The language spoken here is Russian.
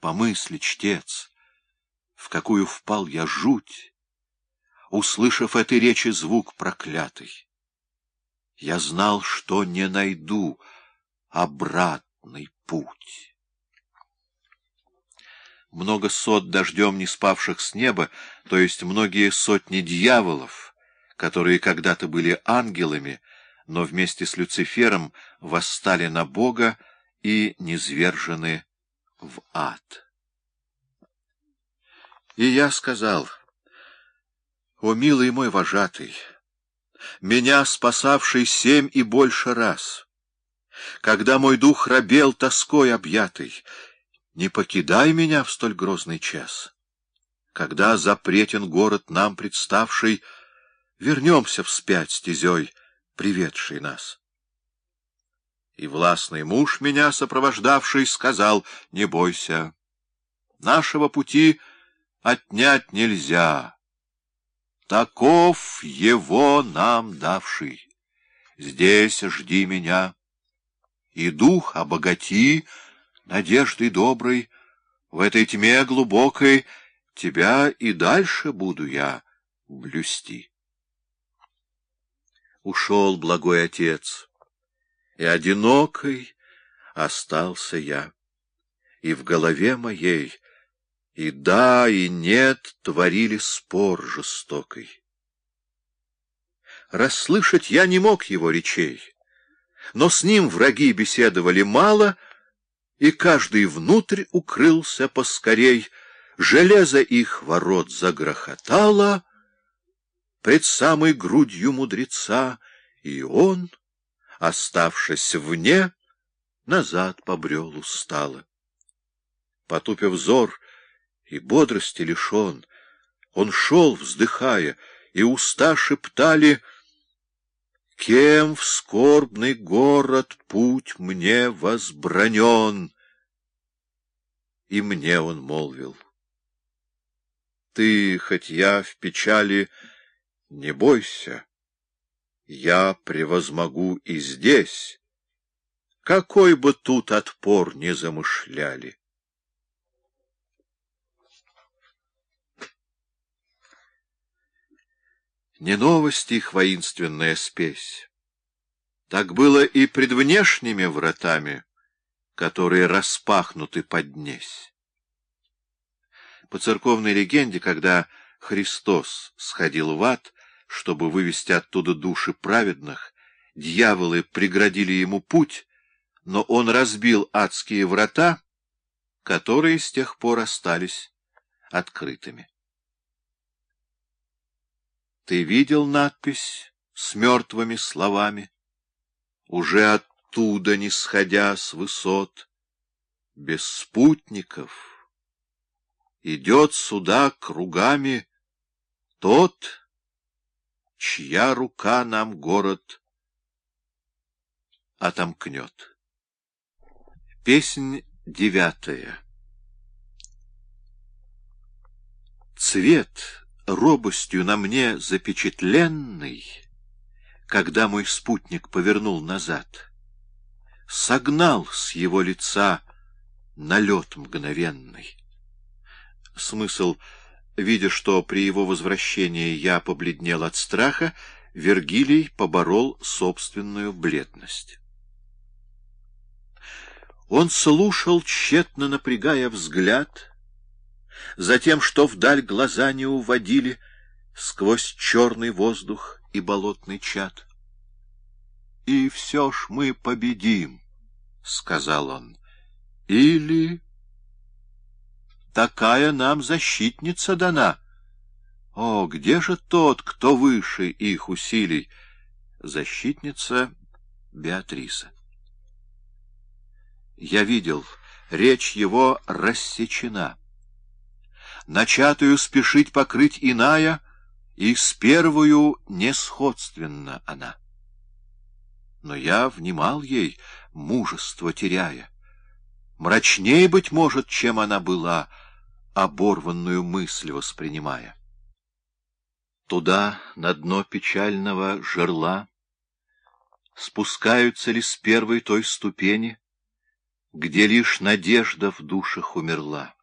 Помысли, чтец, в какую впал я жуть, услышав этой речи звук проклятый. Я знал, что не найду обратный путь. Много сот дождем не спавших с неба, то есть многие сотни дьяволов, которые когда-то были ангелами, но вместе с Люцифером восстали на Бога и низвержены в ад. И я сказал, «О, милый мой вожатый, меня спасавший семь и больше раз, когда мой дух робел тоской объятый, не покидай меня в столь грозный час. Когда запретен город нам представший, вернемся вспять стезей, приведший нас». И властный муж, меня сопровождавший, сказал, «Не бойся, нашего пути — отнять нельзя. Таков его нам давший. Здесь жди меня. И дух обогати надеждой доброй. В этой тьме глубокой тебя и дальше буду я блюсти. Ушел благой отец, и одинокой остался я, и в голове моей и да, и нет творили спор жестокий. Расслышать я не мог его речей, но с ним враги беседовали мало, и каждый внутрь укрылся поскорей, железо их ворот загрохотало пред самой грудью мудреца, и он, оставшись вне, назад побрел устало. Потупив взор, и бодрости лишен. Он шел, вздыхая, и уста шептали «Кем в скорбный город путь мне возбранен?» И мне он молвил «Ты, хоть я в печали, не бойся, я превозмогу и здесь, какой бы тут отпор не замышляли». Не новость их воинственная спесь. Так было и пред внешними вратами, которые распахнуты поднесь. По церковной легенде, когда Христос сходил в ад, чтобы вывести оттуда души праведных, дьяволы преградили ему путь, но он разбил адские врата, которые с тех пор остались открытыми. Ты видел надпись с мертвыми словами? Уже оттуда, не сходя с высот, без спутников, идет сюда кругами тот, чья рука нам город отомкнет. Песнь девятая Цвет робостью на мне запечатленный, когда мой спутник повернул назад, согнал с его лица налет мгновенный. Смысл, видя, что при его возвращении я побледнел от страха, Вергилий поборол собственную бледность. Он слушал, тщетно напрягая взгляд, затем, что вдаль глаза не уводили сквозь черный воздух и болотный чад. — И все ж мы победим, — сказал он, — или... Такая нам защитница дана. О, где же тот, кто выше их усилий? Защитница Беатриса. Я видел, речь его рассечена начатую спешить покрыть иная, и с первую несходственна она. Но я внимал ей, мужество теряя. Мрачней, быть может, чем она была, оборванную мысль воспринимая. Туда, на дно печального жерла, спускаются ли с первой той ступени где лишь надежда в душах умерла.